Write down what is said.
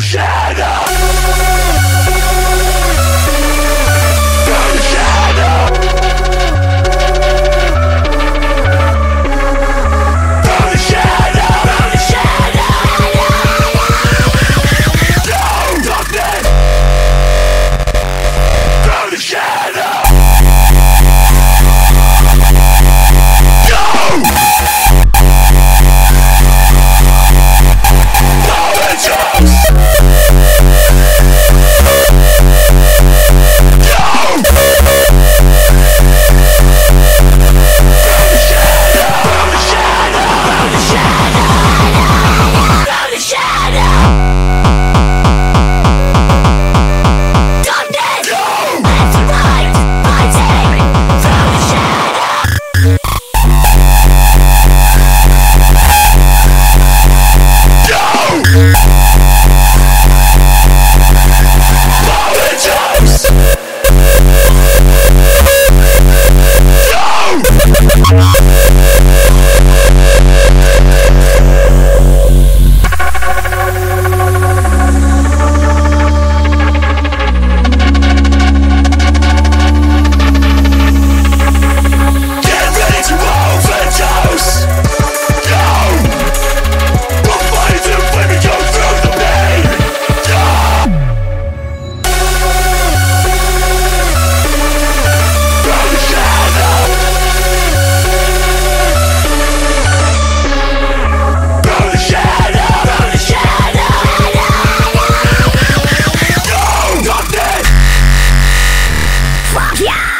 shadow Thank Yeah!